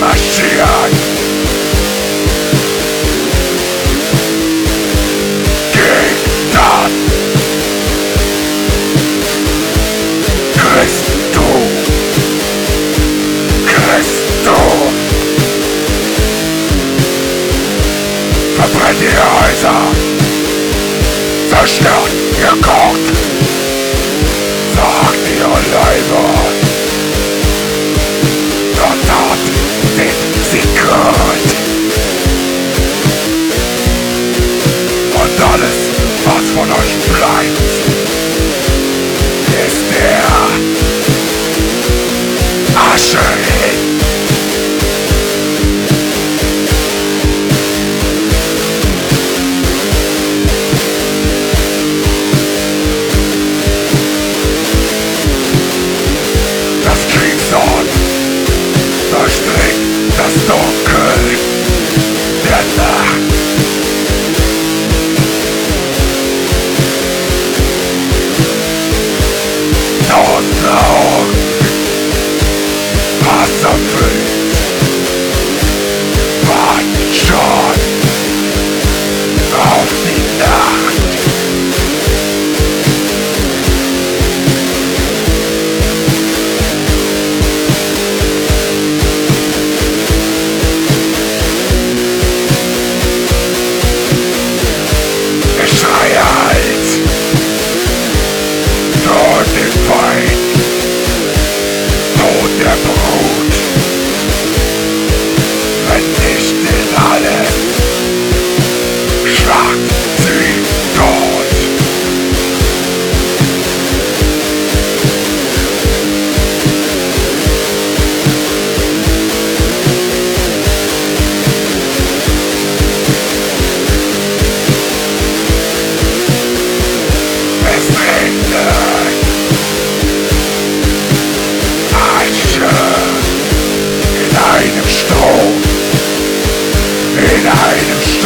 Messias Gegen das? Christum Christum Verbrennt ihr Häuser? Zerstört ihr Gott. Revolutionary alone Possibly life.